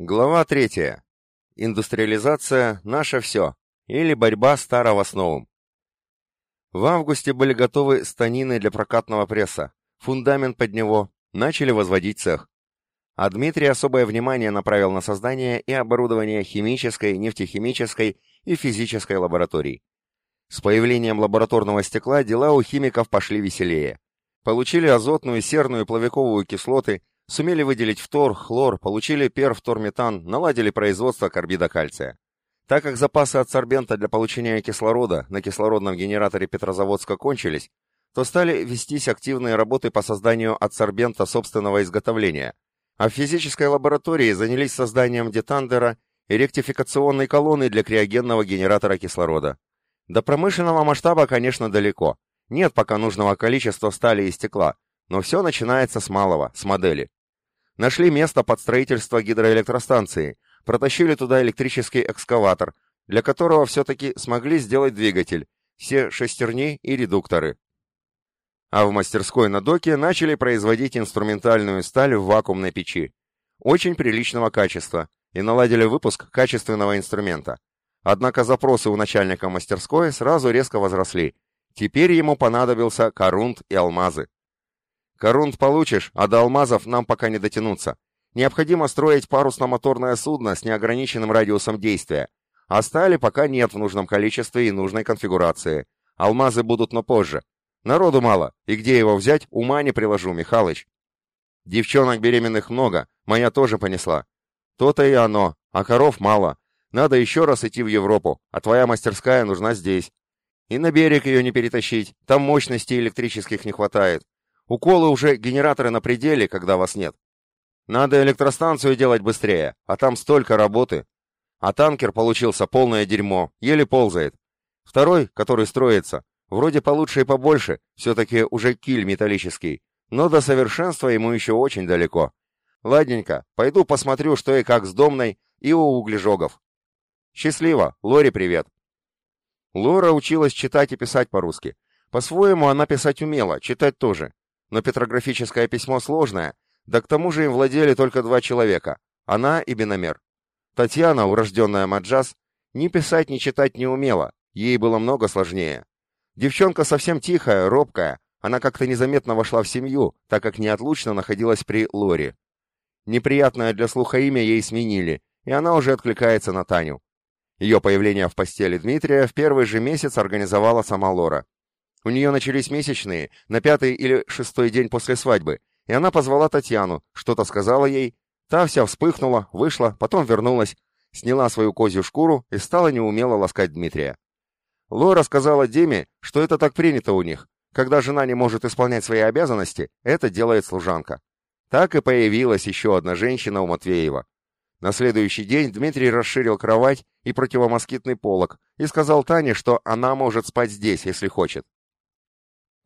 Глава третья. Индустриализация – наше все. Или борьба старого с новым. В августе были готовы станины для прокатного пресса, фундамент под него, начали возводить цех. А Дмитрий особое внимание направил на создание и оборудование химической, нефтехимической и физической лабораторий. С появлением лабораторного стекла дела у химиков пошли веселее. Получили азотную, серную плавиковую кислоты, Сумели выделить фтор, хлор, получили перфторметан, наладили производство карбида кальция. Так как запасы адсорбента для получения кислорода на кислородном генераторе Петрозаводска кончились, то стали вестись активные работы по созданию адсорбента собственного изготовления, а в физической лаборатории занялись созданием детандера и ректификационной колонны для криогенного генератора кислорода. До промышленного масштаба, конечно, далеко. Нет пока нужного количества стали и стекла, но все начинается с малого, с модели. Нашли место под строительство гидроэлектростанции, протащили туда электрический экскаватор, для которого все-таки смогли сделать двигатель, все шестерни и редукторы. А в мастерской на доке начали производить инструментальную сталь в вакуумной печи. Очень приличного качества, и наладили выпуск качественного инструмента. Однако запросы у начальника мастерской сразу резко возросли. Теперь ему понадобился корунт и алмазы. Корунд получишь, а до алмазов нам пока не дотянуться. Необходимо строить парусно-моторное судно с неограниченным радиусом действия. А стали пока нет в нужном количестве и нужной конфигурации. Алмазы будут, но позже. Народу мало, и где его взять, ума не приложу, Михалыч. Девчонок беременных много, моя тоже понесла. То-то и оно, а коров мало. Надо еще раз идти в Европу, а твоя мастерская нужна здесь. И на берег ее не перетащить, там мощностей электрических не хватает. Уколы уже генераторы на пределе, когда вас нет. Надо электростанцию делать быстрее, а там столько работы. А танкер получился полное дерьмо, еле ползает. Второй, который строится, вроде получше и побольше, все-таки уже киль металлический, но до совершенства ему еще очень далеко. Ладненько, пойду посмотрю, что и как с Домной и у углежогов. Счастливо, Лори привет. Лора училась читать и писать по-русски. По-своему она писать умела, читать тоже но петрографическое письмо сложное, да к тому же им владели только два человека, она и Биномер. Татьяна, урожденная Маджас, ни писать, ни читать не умела, ей было много сложнее. Девчонка совсем тихая, робкая, она как-то незаметно вошла в семью, так как неотлучно находилась при Лоре. Неприятное для слуха имя ей сменили, и она уже откликается на Таню. Ее появление в постели Дмитрия в первый же месяц организовала сама Лора. У нее начались месячные, на пятый или шестой день после свадьбы, и она позвала Татьяну, что-то сказала ей, та вся вспыхнула, вышла, потом вернулась, сняла свою козью шкуру и стала неумело ласкать Дмитрия. Лора сказала Деме, что это так принято у них. Когда жена не может исполнять свои обязанности, это делает служанка. Так и появилась еще одна женщина у Матвеева. На следующий день Дмитрий расширил кровать и противомоскитный полог и сказал Тане, что она может спать здесь, если хочет.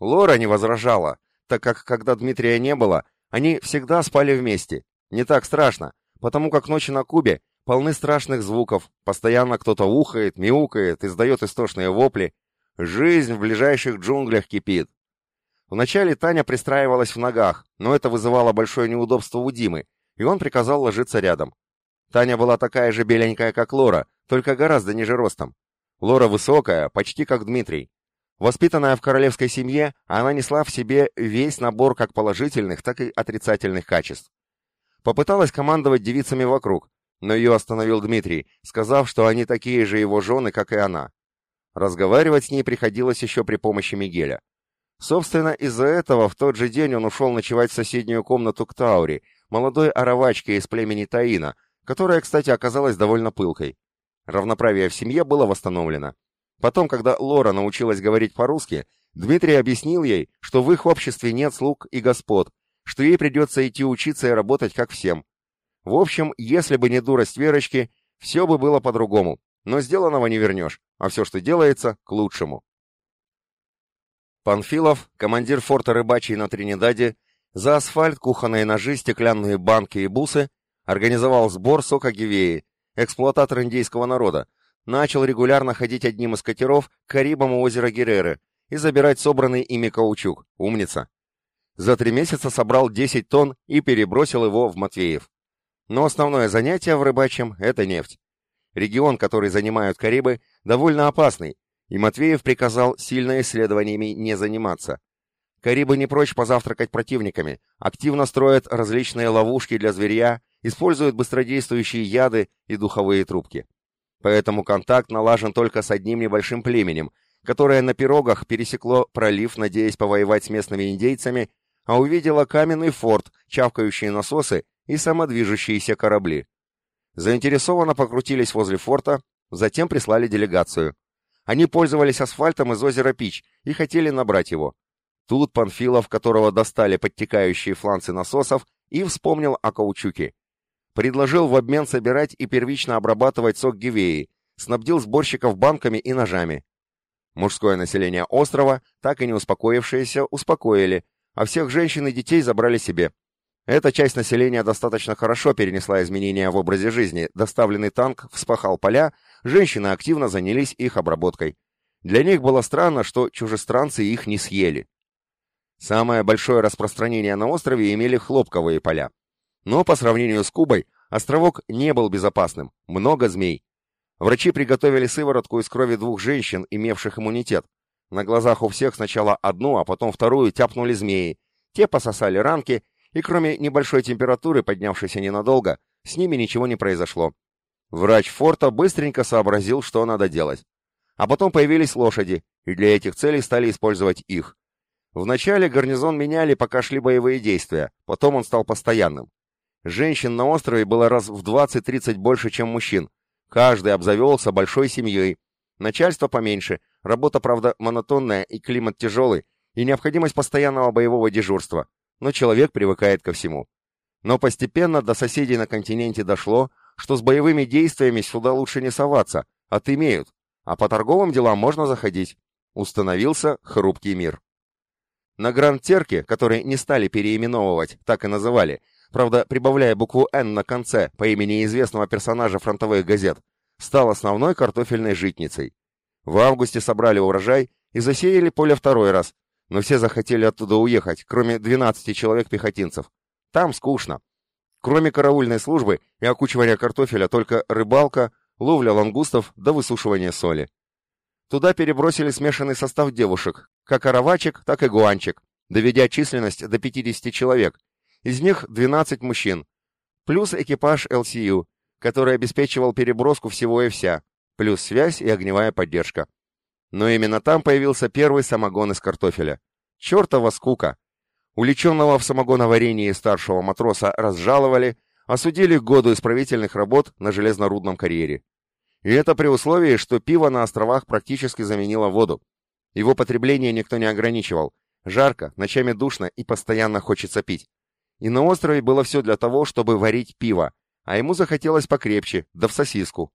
Лора не возражала, так как, когда Дмитрия не было, они всегда спали вместе. Не так страшно, потому как ночи на Кубе полны страшных звуков, постоянно кто-то ухает, мяукает, издает истошные вопли. Жизнь в ближайших джунглях кипит. Вначале Таня пристраивалась в ногах, но это вызывало большое неудобство у Димы, и он приказал ложиться рядом. Таня была такая же беленькая, как Лора, только гораздо ниже ростом. Лора высокая, почти как Дмитрий. Воспитанная в королевской семье, она несла в себе весь набор как положительных, так и отрицательных качеств. Попыталась командовать девицами вокруг, но ее остановил Дмитрий, сказав, что они такие же его жены, как и она. Разговаривать с ней приходилось еще при помощи Мигеля. Собственно, из-за этого в тот же день он ушел ночевать в соседнюю комнату к Таури, молодой аравачке из племени Таина, которая, кстати, оказалась довольно пылкой. Равноправие в семье было восстановлено. Потом, когда Лора научилась говорить по-русски, Дмитрий объяснил ей, что в их обществе нет слуг и господ, что ей придется идти учиться и работать как всем. В общем, если бы не дурость Верочки, все бы было по-другому, но сделанного не вернешь, а все, что делается, к лучшему. Панфилов, командир форта рыбачий на Тринидаде, за асфальт, кухонные ножи, стеклянные банки и бусы организовал сбор сока гивеи, эксплуататор индейского народа, начал регулярно ходить одним из катеров к Карибам озера Гереры и забирать собранный ими каучук. Умница. За три месяца собрал 10 тонн и перебросил его в Матвеев. Но основное занятие в рыбачьем – это нефть. Регион, который занимают Карибы, довольно опасный, и Матвеев приказал сильно исследованиями не заниматься. Карибы не прочь позавтракать противниками, активно строят различные ловушки для зверья, используют быстродействующие яды и духовые трубки. Поэтому контакт налажен только с одним небольшим племенем, которое на пирогах пересекло пролив, надеясь повоевать с местными индейцами, а увидело каменный форт, чавкающие насосы и самодвижущиеся корабли. Заинтересованно покрутились возле форта, затем прислали делегацию. Они пользовались асфальтом из озера Пич и хотели набрать его. Тут Панфилов, которого достали подтекающие фланцы насосов, и вспомнил о каучуке предложил в обмен собирать и первично обрабатывать сок гивеи, снабдил сборщиков банками и ножами. Мужское население острова, так и не успокоившееся, успокоили, а всех женщин и детей забрали себе. Эта часть населения достаточно хорошо перенесла изменения в образе жизни, доставленный танк вспахал поля, женщины активно занялись их обработкой. Для них было странно, что чужестранцы их не съели. Самое большое распространение на острове имели хлопковые поля. Но по сравнению с Кубой, островок не был безопасным, много змей. Врачи приготовили сыворотку из крови двух женщин, имевших иммунитет. На глазах у всех сначала одну, а потом вторую тяпнули змеи. Те пососали ранки, и кроме небольшой температуры, поднявшейся ненадолго, с ними ничего не произошло. Врач форта быстренько сообразил, что надо делать. А потом появились лошади, и для этих целей стали использовать их. Вначале гарнизон меняли, пока шли боевые действия, потом он стал постоянным. Женщин на острове было раз в 20-30 больше, чем мужчин. Каждый обзавелся большой семьей. Начальство поменьше, работа, правда, монотонная и климат тяжелый, и необходимость постоянного боевого дежурства. Но человек привыкает ко всему. Но постепенно до соседей на континенте дошло, что с боевыми действиями сюда лучше не соваться, отымеют, а по торговым делам можно заходить. Установился хрупкий мир. На Гранд-Терке, который не стали переименовывать, так и называли, правда, прибавляя букву «Н» на конце по имени известного персонажа фронтовых газет, стал основной картофельной житницей. В августе собрали урожай и засеяли поле второй раз, но все захотели оттуда уехать, кроме 12 человек-пехотинцев. Там скучно. Кроме караульной службы и окучивания картофеля только рыбалка, ловля лангустов да высушивание соли. Туда перебросили смешанный состав девушек, как аравачек, так и гуанчик, доведя численность до 50 человек, из них 12 мужчин, плюс экипаж ЛСЮ, который обеспечивал переброску всего и вся, плюс связь и огневая поддержка. Но именно там появился первый самогон из картофеля. Чертова скука! Уличенного в самогоноварении старшего матроса разжаловали, осудили к году исправительных работ на железнорудном карьере. И это при условии, что пиво на островах практически заменило воду. Его потребление никто не ограничивал. Жарко, ночами душно и постоянно хочется пить. И на острове было все для того, чтобы варить пиво, а ему захотелось покрепче, да в сосиску.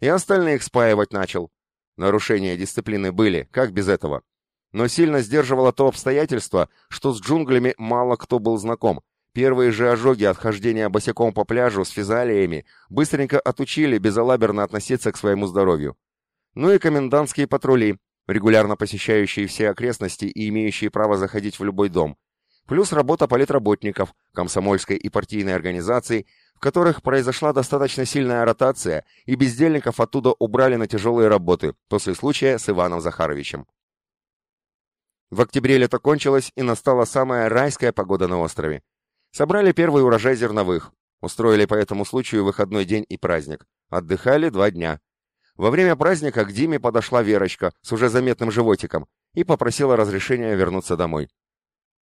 И остальных спаивать начал. Нарушения дисциплины были, как без этого. Но сильно сдерживало то обстоятельство, что с джунглями мало кто был знаком. Первые же ожоги от хождения босиком по пляжу с физалиями быстренько отучили безалаберно относиться к своему здоровью. Ну и комендантские патрули, регулярно посещающие все окрестности и имеющие право заходить в любой дом, плюс работа политработников, комсомольской и партийной организаций, в которых произошла достаточно сильная ротация, и бездельников оттуда убрали на тяжелые работы после случая с Иваном Захаровичем. В октябре лето кончилось, и настала самая райская погода на острове. Собрали первый урожай зерновых, устроили по этому случаю выходной день и праздник. Отдыхали два дня. Во время праздника к Диме подошла Верочка с уже заметным животиком и попросила разрешения вернуться домой.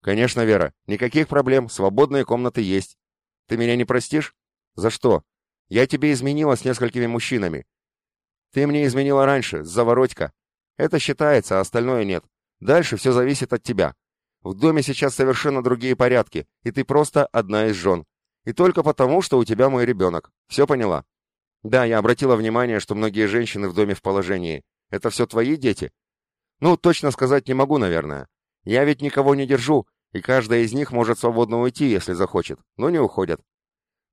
«Конечно, Вера, никаких проблем, свободные комнаты есть. Ты меня не простишь? За что? Я тебе изменила с несколькими мужчинами. Ты мне изменила раньше, заворотька. Это считается, а остальное нет. Дальше все зависит от тебя. В доме сейчас совершенно другие порядки, и ты просто одна из жен. И только потому, что у тебя мой ребенок. Все поняла? Да, я обратила внимание, что многие женщины в доме в положении. Это все твои дети? Ну, точно сказать не могу, наверное. Я ведь никого не держу, и каждая из них может свободно уйти, если захочет, но не уходят.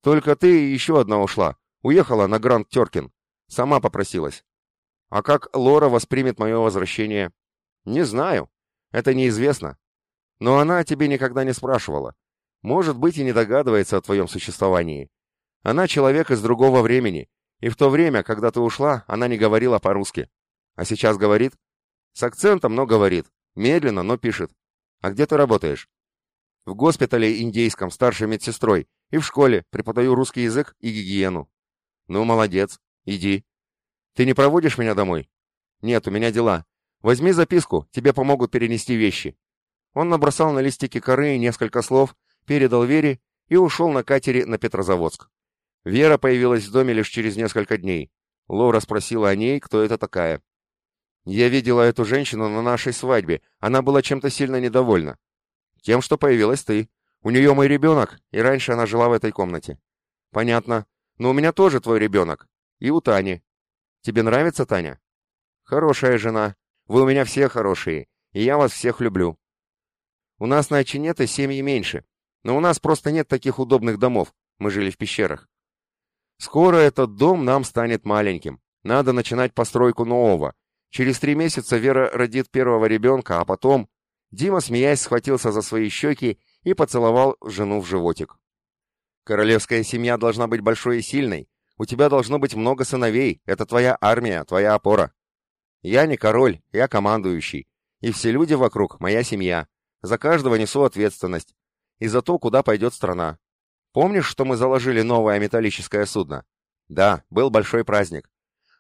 Только ты и еще одна ушла, уехала на Гранд Теркин, сама попросилась. А как Лора воспримет мое возвращение? Не знаю, это неизвестно. Но она о тебе никогда не спрашивала. Может быть, и не догадывается о твоем существовании. Она человек из другого времени, и в то время, когда ты ушла, она не говорила по-русски. А сейчас говорит? С акцентом, но говорит. Медленно, но пишет. А где ты работаешь? В госпитале индейском, старшей медсестрой, и в школе преподаю русский язык и гигиену. Ну, молодец. Иди. Ты не проводишь меня домой? Нет, у меня дела. Возьми записку, тебе помогут перенести вещи. Он набросал на листике коры несколько слов, передал Вере и ушел на катере на Петрозаводск. Вера появилась в доме лишь через несколько дней. Лора спросила о ней, кто это такая. «Я видела эту женщину на нашей свадьбе. Она была чем-то сильно недовольна. Тем, что появилась ты. У нее мой ребенок, и раньше она жила в этой комнате». «Понятно. Но у меня тоже твой ребенок. И у Тани. Тебе нравится Таня?» «Хорошая жена. Вы у меня все хорошие, и я вас всех люблю. У нас на Очинете семьи меньше, но у нас просто нет таких удобных домов. Мы жили в пещерах. Скоро этот дом нам станет маленьким. Надо начинать постройку нового. Через три месяца Вера родит первого ребенка, а потом... Дима, смеясь, схватился за свои щеки и поцеловал жену в животик. Королевская семья должна быть большой и сильной. У тебя должно быть много сыновей. Это твоя армия, твоя опора. Я не король, я командующий. И все люди вокруг — моя семья. За каждого несу ответственность. И за то, куда пойдет страна. Помнишь, что мы заложили новое металлическое судно? Да, был большой праздник.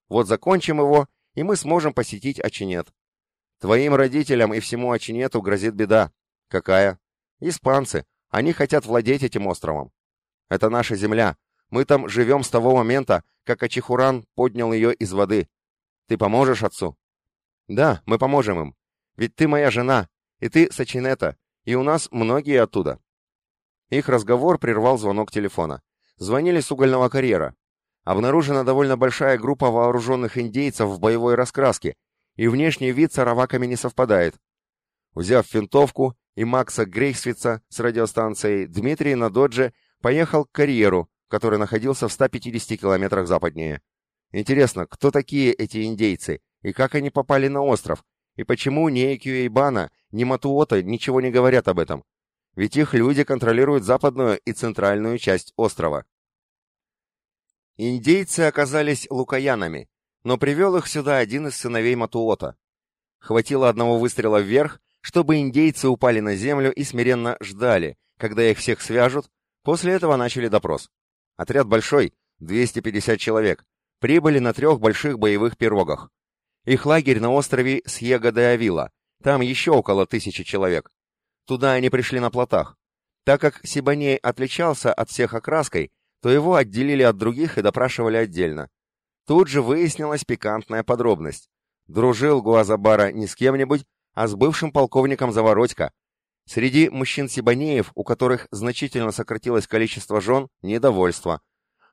Вот закончим его, и мы сможем посетить Очинет. Твоим родителям и всему Очинету грозит беда. Какая? Испанцы. Они хотят владеть этим островом. Это наша земля. Мы там живем с того момента, как Ачихуран поднял ее из воды. Ты поможешь отцу? Да, мы поможем им. Ведь ты моя жена, и ты Сачинета, и у нас многие оттуда. Их разговор прервал звонок телефона. Звонили с угольного карьера. Обнаружена довольно большая группа вооруженных индейцев в боевой раскраске, и внешний вид с араваками не совпадает. Взяв винтовку и Макса Грейсвица с радиостанцией, Дмитрий на додже поехал к карьеру, который находился в 150 километрах западнее. Интересно, кто такие эти индейцы, и как они попали на остров, и почему ни Экюэйбана, ни Матуота ничего не говорят об этом? ведь их люди контролируют западную и центральную часть острова. Индейцы оказались лукаянами, но привел их сюда один из сыновей Матуота. Хватило одного выстрела вверх, чтобы индейцы упали на землю и смиренно ждали, когда их всех свяжут, после этого начали допрос. Отряд большой, 250 человек, прибыли на трех больших боевых пирогах. Их лагерь на острове Сьего-де-Авила, там еще около тысячи человек. Туда они пришли на плотах. Так как Сибаней отличался от всех окраской, то его отделили от других и допрашивали отдельно. Тут же выяснилась пикантная подробность. Дружил Гуазабара не с кем-нибудь, а с бывшим полковником Заворотько. Среди мужчин-сибанеев, у которых значительно сократилось количество жен, недовольство.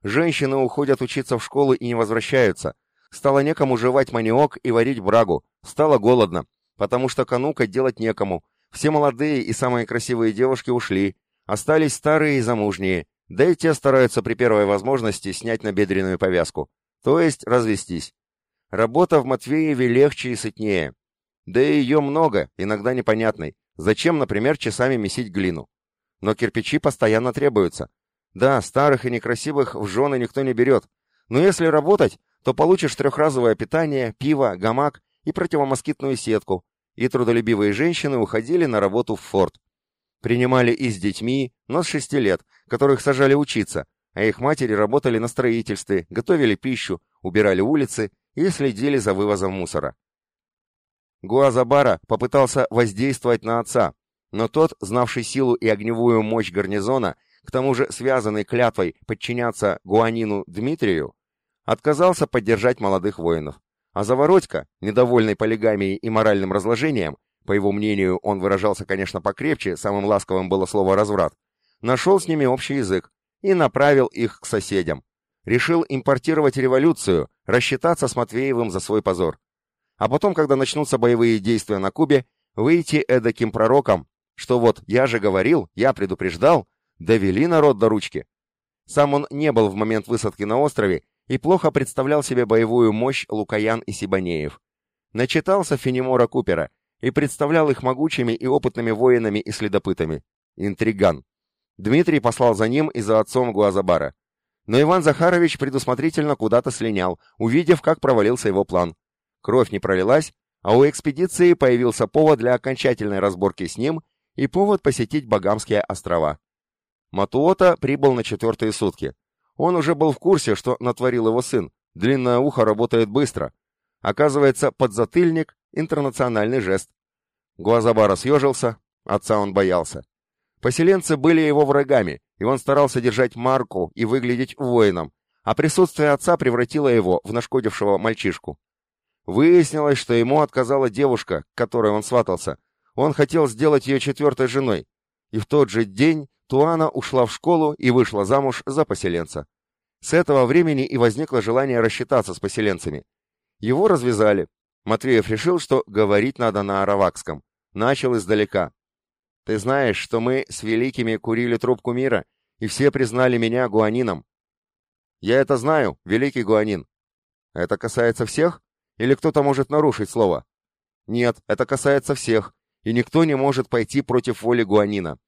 Женщины уходят учиться в школу и не возвращаются. Стало некому жевать маниок и варить брагу. Стало голодно, потому что канука делать некому, все молодые и самые красивые девушки ушли, остались старые и замужние, да и те стараются при первой возможности снять набедренную повязку, то есть развестись. Работа в Матвееве легче и сытнее. Да и ее много, иногда непонятной. Зачем, например, часами месить глину? Но кирпичи постоянно требуются. Да, старых и некрасивых в жены никто не берет. Но если работать, то получишь трехразовое питание, пиво, гамак и противомоскитную сетку, и трудолюбивые женщины уходили на работу в форт. Принимали и с детьми, но с шести лет, которых сажали учиться, а их матери работали на строительстве, готовили пищу, убирали улицы и следили за вывозом мусора. Гуазабара попытался воздействовать на отца, но тот, знавший силу и огневую мощь гарнизона, к тому же связанный клятвой подчиняться Гуанину Дмитрию, отказался поддержать молодых воинов. А Заворотько, недовольный полигамией и моральным разложением, по его мнению, он выражался, конечно, покрепче, самым ласковым было слово «разврат», нашел с ними общий язык и направил их к соседям. Решил импортировать революцию, рассчитаться с Матвеевым за свой позор. А потом, когда начнутся боевые действия на Кубе, выйти эдаким пророком, что вот я же говорил, я предупреждал, довели народ до ручки. Сам он не был в момент высадки на острове и плохо представлял себе боевую мощь Лукаян и Сибанеев. Начитался Фенемора Купера и представлял их могучими и опытными воинами и следопытами. Интриган. Дмитрий послал за ним и за отцом Гуазабара. Но Иван Захарович предусмотрительно куда-то слинял, увидев, как провалился его план. Кровь не пролилась, а у экспедиции появился повод для окончательной разборки с ним и повод посетить Багамские острова. Матуота прибыл на четвертые сутки. Он уже был в курсе, что натворил его сын. Длинное ухо работает быстро. Оказывается, подзатыльник — интернациональный жест. Гуазабара съежился, отца он боялся. Поселенцы были его врагами, и он старался держать марку и выглядеть воином, а присутствие отца превратило его в нашкодившего мальчишку. Выяснилось, что ему отказала девушка, к которой он сватался. Он хотел сделать ее четвертой женой. И в тот же день Туана ушла в школу и вышла замуж за поселенца. С этого времени и возникло желание рассчитаться с поселенцами. Его развязали. Матвеев решил, что говорить надо на аравакском. Начал издалека. «Ты знаешь, что мы с великими курили трубку мира, и все признали меня гуанином». «Я это знаю, великий гуанин». «Это касается всех?» Или кто-то может нарушить слово? Нет, это касается всех, и никто не может пойти против воли Гуанина.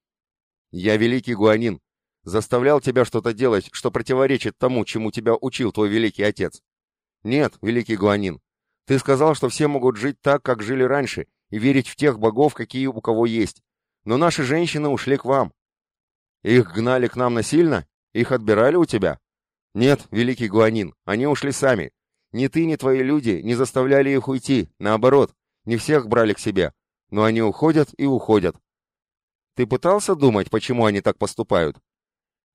Я великий Гуанин. Заставлял тебя что-то делать, что противоречит тому, чему тебя учил твой великий отец. Нет, великий Гуанин. Ты сказал, что все могут жить так, как жили раньше, и верить в тех богов, какие у кого есть. Но наши женщины ушли к вам. Их гнали к нам насильно? Их отбирали у тебя? Нет, великий Гуанин, они ушли сами. Ни ты, ни твои люди не заставляли их уйти, наоборот, не всех брали к себе, но они уходят и уходят. Ты пытался думать, почему они так поступают?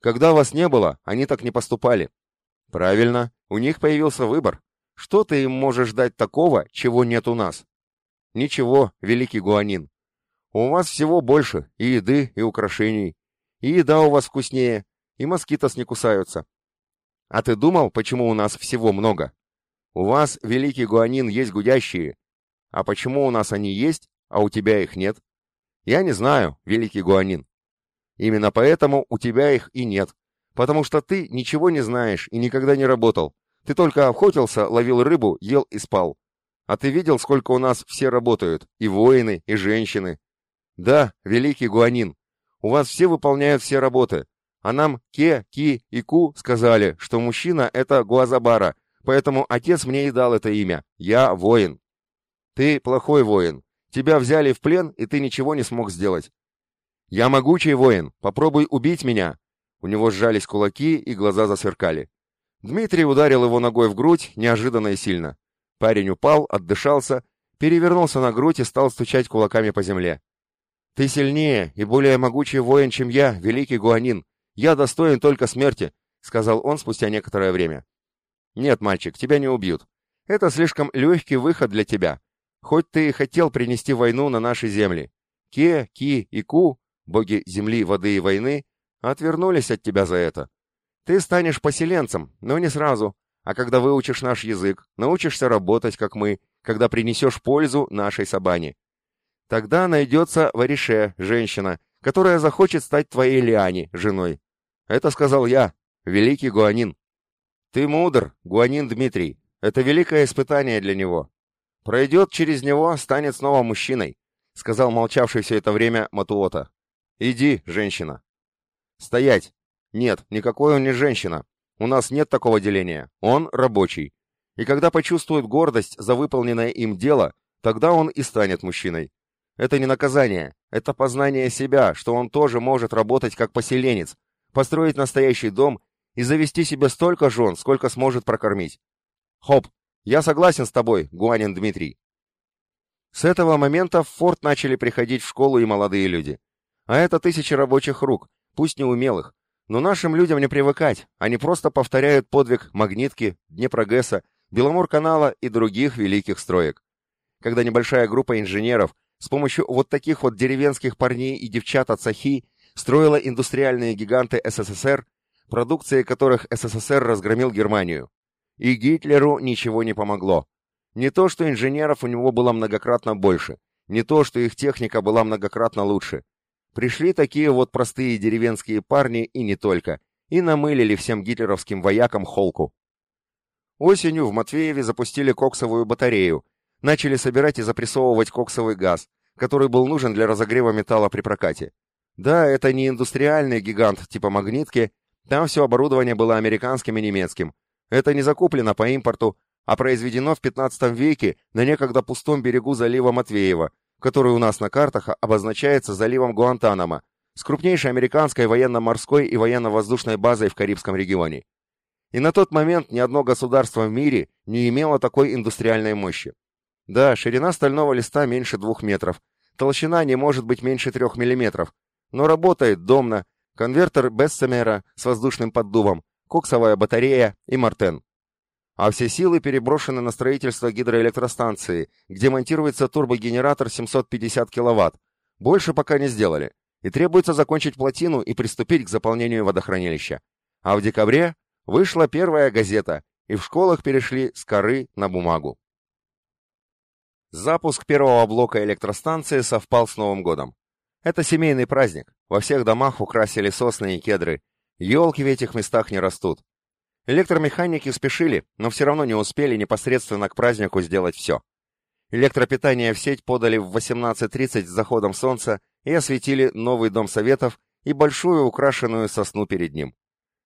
Когда вас не было, они так не поступали. Правильно, у них появился выбор. Что ты им можешь дать такого, чего нет у нас? Ничего, великий Гуанин. У вас всего больше, и еды, и украшений. И еда у вас вкуснее, и москитос не кусаются. А ты думал, почему у нас всего много? У вас, великий гуанин, есть гудящие. А почему у нас они есть, а у тебя их нет? Я не знаю, великий гуанин. Именно поэтому у тебя их и нет. Потому что ты ничего не знаешь и никогда не работал. Ты только охотился, ловил рыбу, ел и спал. А ты видел, сколько у нас все работают, и воины, и женщины? Да, великий гуанин, у вас все выполняют все работы. А нам Ке, Ки и Ку сказали, что мужчина — это Гуазабара, поэтому отец мне и дал это имя. Я воин. Ты плохой воин. Тебя взяли в плен, и ты ничего не смог сделать. Я могучий воин. Попробуй убить меня. У него сжались кулаки, и глаза засверкали. Дмитрий ударил его ногой в грудь, неожиданно и сильно. Парень упал, отдышался, перевернулся на грудь и стал стучать кулаками по земле. «Ты сильнее и более могучий воин, чем я, великий Гуанин. Я достоин только смерти», — сказал он спустя некоторое время. «Нет, мальчик, тебя не убьют. Это слишком легкий выход для тебя. Хоть ты и хотел принести войну на наши земли. Ке, Ки и Ку, боги земли, воды и войны, отвернулись от тебя за это. Ты станешь поселенцем, но не сразу, а когда выучишь наш язык, научишься работать, как мы, когда принесешь пользу нашей Сабане. Тогда найдется Варише, женщина, которая захочет стать твоей Лиане, женой. Это сказал я, великий Гуанин. Ты мудр, Гуанин Дмитрий. Это великое испытание для него. Пройдет через него, станет снова мужчиной, сказал молчавший все это время Матуота. Иди, женщина. Стоять. Нет, никакой он не женщина. У нас нет такого деления. Он рабочий. И когда почувствует гордость за выполненное им дело, тогда он и станет мужчиной. Это не наказание, это познание себя, что он тоже может работать как поселенец, построить настоящий дом и завести себе столько жен, сколько сможет прокормить. Хоп, я согласен с тобой, Гуанин Дмитрий. С этого момента в форт начали приходить в школу и молодые люди. А это тысячи рабочих рук, пусть неумелых. Но нашим людям не привыкать, они просто повторяют подвиг Магнитки, Днепрогэса, Беломор-канала и других великих строек. Когда небольшая группа инженеров с помощью вот таких вот деревенских парней и девчат от Сахи строила индустриальные гиганты СССР, продукцией которых СССР разгромил Германию. И Гитлеру ничего не помогло. Не то, что инженеров у него было многократно больше, не то, что их техника была многократно лучше. Пришли такие вот простые деревенские парни и не только, и намылили всем гитлеровским воякам холку. Осенью в Матвееве запустили коксовую батарею, начали собирать и запрессовывать коксовый газ, который был нужен для разогрева металла при прокате. Да, это не индустриальный гигант типа магнитки, Там все оборудование было американским и немецким. Это не закуплено по импорту, а произведено в 15 веке на некогда пустом берегу залива Матвеева, который у нас на картах обозначается заливом Гуантанамо, с крупнейшей американской военно-морской и военно-воздушной базой в Карибском регионе. И на тот момент ни одно государство в мире не имело такой индустриальной мощи. Да, ширина стального листа меньше двух метров, толщина не может быть меньше трех миллиметров, но работает домно, конвертер Бессемера с воздушным поддувом, коксовая батарея и мартен. А все силы переброшены на строительство гидроэлектростанции, где монтируется турбогенератор 750 кВт. Больше пока не сделали. И требуется закончить плотину и приступить к заполнению водохранилища. А в декабре вышла первая газета, и в школах перешли с коры на бумагу. Запуск первого блока электростанции совпал с Новым годом. Это семейный праздник. Во всех домах украсили сосны и кедры. Елки в этих местах не растут. Электромеханики спешили, но все равно не успели непосредственно к празднику сделать все. Электропитание в сеть подали в 18.30 с заходом солнца и осветили новый дом советов и большую украшенную сосну перед ним.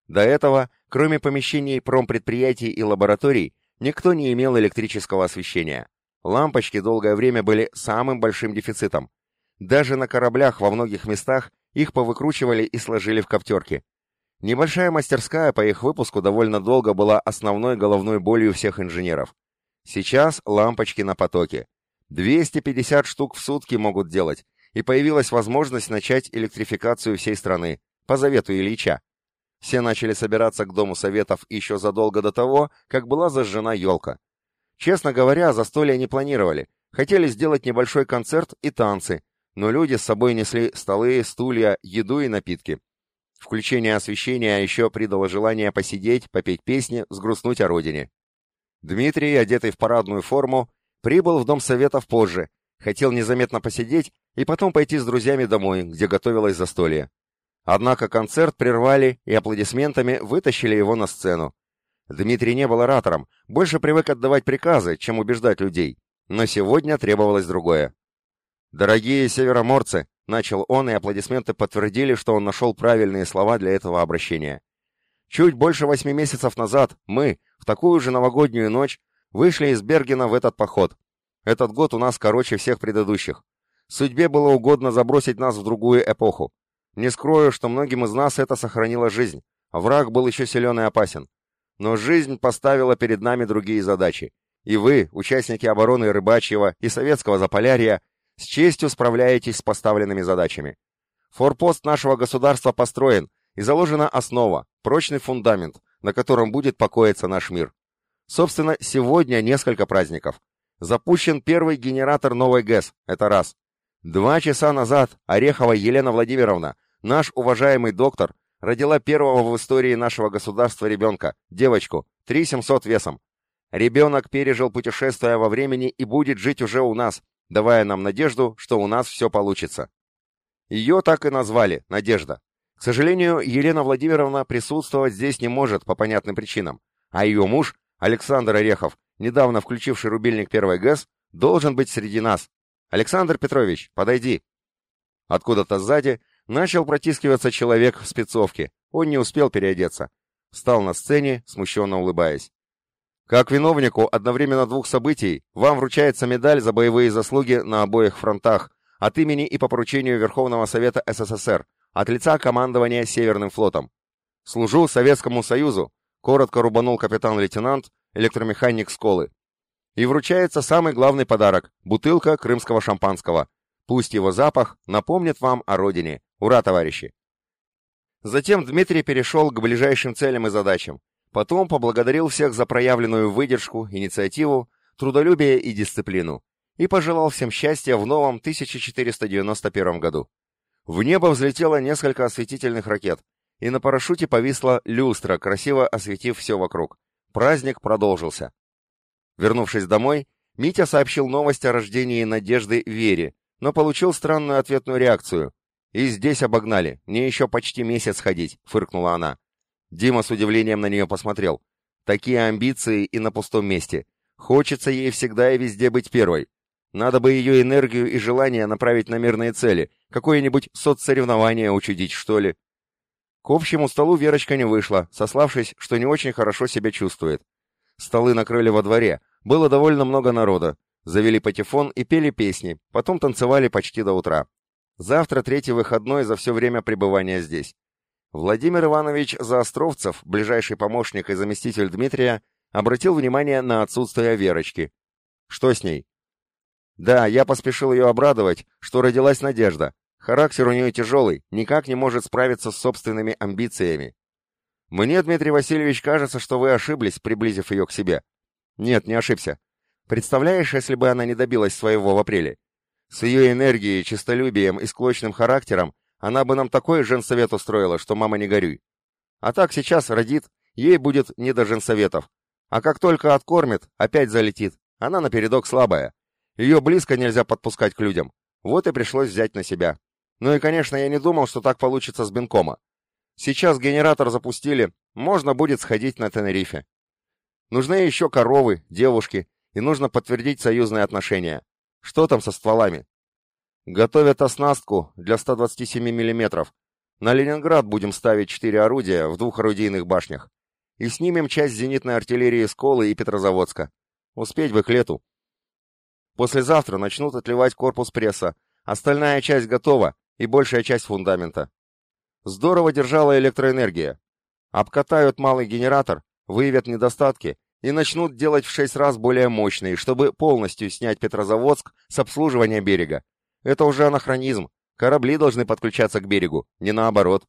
До этого, кроме помещений промпредприятий и лабораторий, никто не имел электрического освещения. Лампочки долгое время были самым большим дефицитом. Даже на кораблях во многих местах их повыкручивали и сложили в коптерки. Небольшая мастерская по их выпуску довольно долго была основной головной болью всех инженеров. Сейчас лампочки на потоке. 250 штук в сутки могут делать, и появилась возможность начать электрификацию всей страны, по завету Ильича. Все начали собираться к Дому Советов еще задолго до того, как была зажжена елка. Честно говоря, застолья не планировали, хотели сделать небольшой концерт и танцы, но люди с собой несли столы, стулья, еду и напитки. Включение освещения еще придало желание посидеть, попеть песни, сгрустнуть о родине. Дмитрий, одетый в парадную форму, прибыл в Дом Советов позже, хотел незаметно посидеть и потом пойти с друзьями домой, где готовилось застолье. Однако концерт прервали и аплодисментами вытащили его на сцену. Дмитрий не был оратором, больше привык отдавать приказы, чем убеждать людей, но сегодня требовалось другое. «Дорогие североморцы!» — начал он, и аплодисменты подтвердили, что он нашел правильные слова для этого обращения. Чуть больше восьми месяцев назад мы, в такую же новогоднюю ночь, вышли из Бергена в этот поход. Этот год у нас короче всех предыдущих. Судьбе было угодно забросить нас в другую эпоху. Не скрою, что многим из нас это сохранило жизнь. Враг был еще силен и опасен. Но жизнь поставила перед нами другие задачи. И вы, участники обороны Рыбачьего и Советского Заполярья, с честью справляетесь с поставленными задачами. Форпост нашего государства построен, и заложена основа, прочный фундамент, на котором будет покоиться наш мир. Собственно, сегодня несколько праздников. Запущен первый генератор новой ГЭС, это раз. Два часа назад Орехова Елена Владимировна, наш уважаемый доктор, родила первого в истории нашего государства ребенка, девочку, 3700 весом. Ребенок пережил путешествие во времени и будет жить уже у нас, давая нам надежду, что у нас все получится. Ее так и назвали «Надежда». К сожалению, Елена Владимировна присутствовать здесь не может по понятным причинам, а ее муж, Александр Орехов, недавно включивший рубильник первой ГЭС, должен быть среди нас. Александр Петрович, подойди. Откуда-то сзади начал протискиваться человек в спецовке. Он не успел переодеться. Встал на сцене, смущенно улыбаясь. Как виновнику одновременно двух событий, вам вручается медаль за боевые заслуги на обоих фронтах от имени и по поручению Верховного Совета СССР, от лица командования Северным флотом. Служу Советскому Союзу, коротко рубанул капитан-лейтенант, электромеханик Сколы. И вручается самый главный подарок – бутылка крымского шампанского. Пусть его запах напомнит вам о родине. Ура, товарищи! Затем Дмитрий перешел к ближайшим целям и задачам. Потом поблагодарил всех за проявленную выдержку, инициативу, трудолюбие и дисциплину и пожелал всем счастья в новом 1491 году. В небо взлетело несколько осветительных ракет, и на парашюте повисла люстра, красиво осветив все вокруг. Праздник продолжился. Вернувшись домой, Митя сообщил новость о рождении Надежды Вере, но получил странную ответную реакцию. «И здесь обогнали, мне еще почти месяц ходить», — фыркнула она. Дима с удивлением на нее посмотрел. Такие амбиции и на пустом месте. Хочется ей всегда и везде быть первой. Надо бы ее энергию и желание направить на мирные цели. Какое-нибудь соцсоревнование учудить, что ли. К общему столу Верочка не вышла, сославшись, что не очень хорошо себя чувствует. Столы накрыли во дворе, было довольно много народа. Завели патефон и пели песни, потом танцевали почти до утра. Завтра третий выходной за все время пребывания здесь. Владимир Иванович Заостровцев, ближайший помощник и заместитель Дмитрия, обратил внимание на отсутствие Верочки. Что с ней? Да, я поспешил ее обрадовать, что родилась надежда. Характер у нее тяжелый, никак не может справиться с собственными амбициями. Мне, Дмитрий Васильевич, кажется, что вы ошиблись, приблизив ее к себе. Нет, не ошибся. Представляешь, если бы она не добилась своего в апреле? С ее энергией, честолюбием и склочным характером она бы нам такой женсовет устроила, что мама не горюй. А так сейчас родит, ей будет не до женсоветов. А как только откормит, опять залетит. Она напередок слабая. Ее близко нельзя подпускать к людям. Вот и пришлось взять на себя. Ну и, конечно, я не думал, что так получится с Бенкома. Сейчас генератор запустили, можно будет сходить на Тенерифе. Нужны еще коровы, девушки, и нужно подтвердить союзные отношения. Что там со стволами? Готовят оснастку для 127 мм. На Ленинград будем ставить четыре орудия в двух орудийных башнях. И снимем часть зенитной артиллерии Сколы и Петрозаводска. Успеть бы к лету. Послезавтра начнут отливать корпус пресса. Остальная часть готова, и большая часть фундамента. Здорово держала электроэнергия. Обкатают малый генератор, выявят недостатки и начнут делать в шесть раз более мощный, чтобы полностью снять Петрозаводск с обслуживания берега. Это уже анахронизм. Корабли должны подключаться к берегу, не наоборот.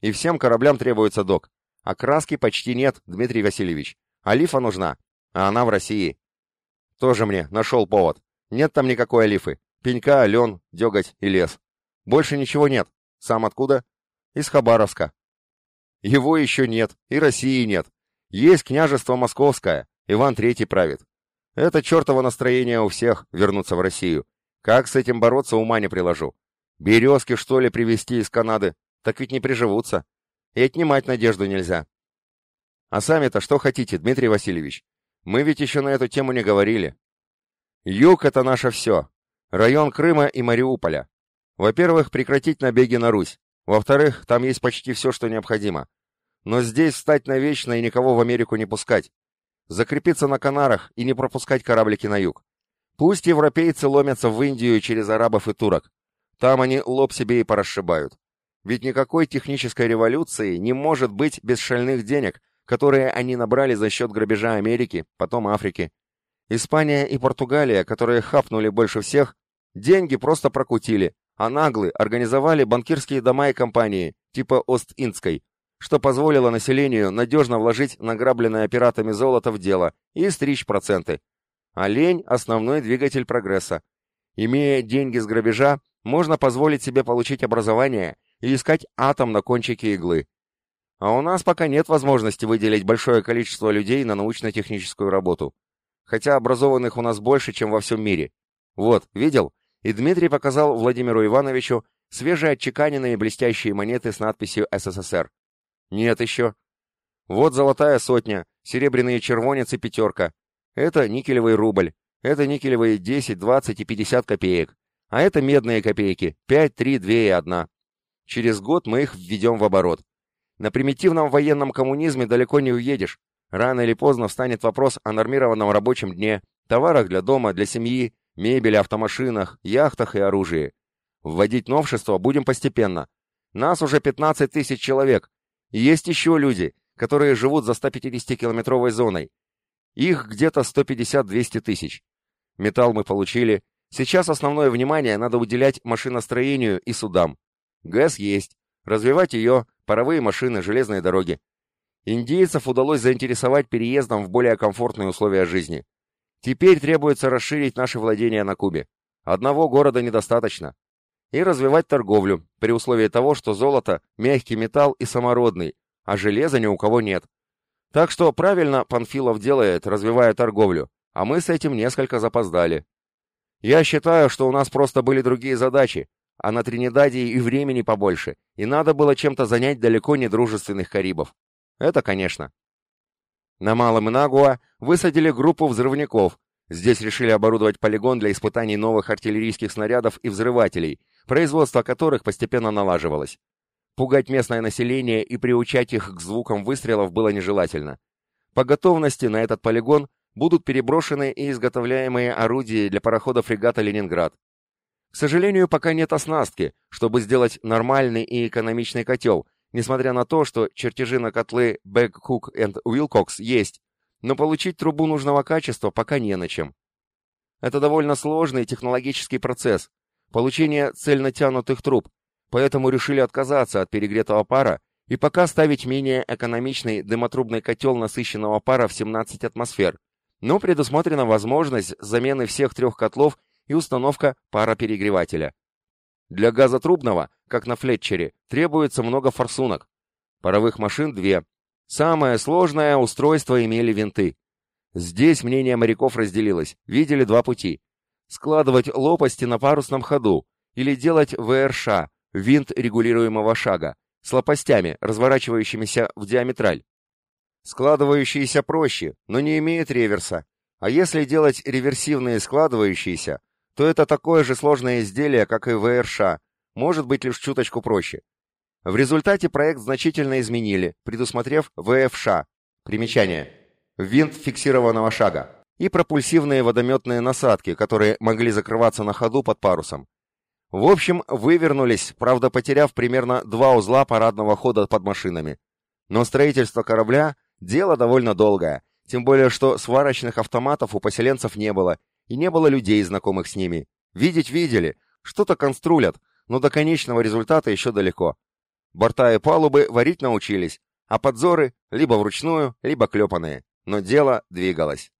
И всем кораблям требуется док. А краски почти нет, Дмитрий Васильевич. Алифа нужна, а она в России. Тоже мне нашел повод. Нет там никакой алифы. Пенька, лен, деготь и лес. Больше ничего нет. Сам откуда? Из Хабаровска. Его еще нет, и России нет. Есть княжество Московское, Иван Третий правит. Это чертово настроение у всех вернуться в Россию. Как с этим бороться, ума не приложу. Березки, что ли, привезти из Канады? Так ведь не приживутся. И отнимать надежду нельзя. А сами-то что хотите, Дмитрий Васильевич? Мы ведь еще на эту тему не говорили. Юг — это наше все. Район Крыма и Мариуполя. Во-первых, прекратить набеги на Русь. Во-вторых, там есть почти все, что необходимо. Но здесь встать навечно и никого в Америку не пускать. Закрепиться на Канарах и не пропускать кораблики на юг. Пусть европейцы ломятся в Индию через арабов и турок. Там они лоб себе и порасшибают. Ведь никакой технической революции не может быть без шальных денег, которые они набрали за счет грабежа Америки, потом Африки. Испания и Португалия, которые хапнули больше всех, деньги просто прокутили, а наглы организовали банкирские дома и компании, типа Ост-Индской, что позволило населению надежно вложить награбленное пиратами золото в дело и стричь проценты. А лень – основной двигатель прогресса. Имея деньги с грабежа, можно позволить себе получить образование и искать атом на кончике иглы. А у нас пока нет возможности выделить большое количество людей на научно-техническую работу. Хотя образованных у нас больше, чем во всем мире. Вот, видел? и Дмитрий показал Владимиру Ивановичу свежие отчеканенные блестящие монеты с надписью «СССР». Нет еще. Вот золотая сотня, серебряные червонец и пятерка. Это никелевый рубль. Это никелевые 10, 20 и 50 копеек. А это медные копейки. 5, 3, 2 и 1. Через год мы их введем в оборот. На примитивном военном коммунизме далеко не уедешь. Рано или поздно встанет вопрос о нормированном рабочем дне, товарах для дома, для семьи, мебели, автомашинах, яхтах и оружии. Вводить новшества будем постепенно. Нас уже 15 тысяч человек. Есть еще люди, которые живут за 150-километровой зоной. Их где-то 150-200 тысяч. Металл мы получили. Сейчас основное внимание надо уделять машиностроению и судам. ГЭС есть. Развивать ее, паровые машины, железные дороги. Индейцев удалось заинтересовать переездом в более комфортные условия жизни. Теперь требуется расширить наши владения на Кубе. Одного города недостаточно. И развивать торговлю, при условии того, что золото – мягкий металл и самородный, а железа ни у кого нет. Так что правильно Панфилов делает, развивая торговлю, а мы с этим несколько запоздали. Я считаю, что у нас просто были другие задачи, а на Тринидаде и времени побольше, и надо было чем-то занять далеко не дружественных карибов. Это, конечно. На Малом Инагуа высадили группу взрывников. Здесь решили оборудовать полигон для испытаний новых артиллерийских снарядов и взрывателей, производство которых постепенно налаживалось. Пугать местное население и приучать их к звукам выстрелов было нежелательно. По готовности на этот полигон будут переброшены и изготовляемые орудия для парохода фрегата «Ленинград». К сожалению, пока нет оснастки, чтобы сделать нормальный и экономичный котел, несмотря на то, что чертежи на котлы Бэг, Хук и Уилкокс есть, но получить трубу нужного качества пока не на чем. Это довольно сложный технологический процесс, получение цельнотянутых труб, поэтому решили отказаться от перегретого пара и пока ставить менее экономичный дымотрубный котел насыщенного пара в 17 атмосфер, но предусмотрена возможность замены всех трех котлов и установка пароперегревателя. Для газотрубного, как на Флетчере, требуется много форсунок. Паровых машин две. Самое сложное устройство имели винты. Здесь мнение моряков разделилось, видели два пути. Складывать лопасти на парусном ходу или делать ВРШ, винт регулируемого шага, с лопастями, разворачивающимися в диаметраль. Складывающиеся проще, но не имеют реверса. А если делать реверсивные складывающиеся, то это такое же сложное изделие, как и ВРШ, может быть лишь чуточку проще. В результате проект значительно изменили, предусмотрев ВФШ. Примечание. Винт фиксированного шага. И пропульсивные водометные насадки, которые могли закрываться на ходу под парусом. В общем, вывернулись, правда потеряв примерно два узла парадного хода под машинами. Но строительство корабля Дело довольно долгое, тем более что сварочных автоматов у поселенцев не было, и не было людей, знакомых с ними. Видеть видели, что-то конструлят, но до конечного результата еще далеко. Борта и палубы варить научились, а подзоры либо вручную, либо клепанные. Но дело двигалось.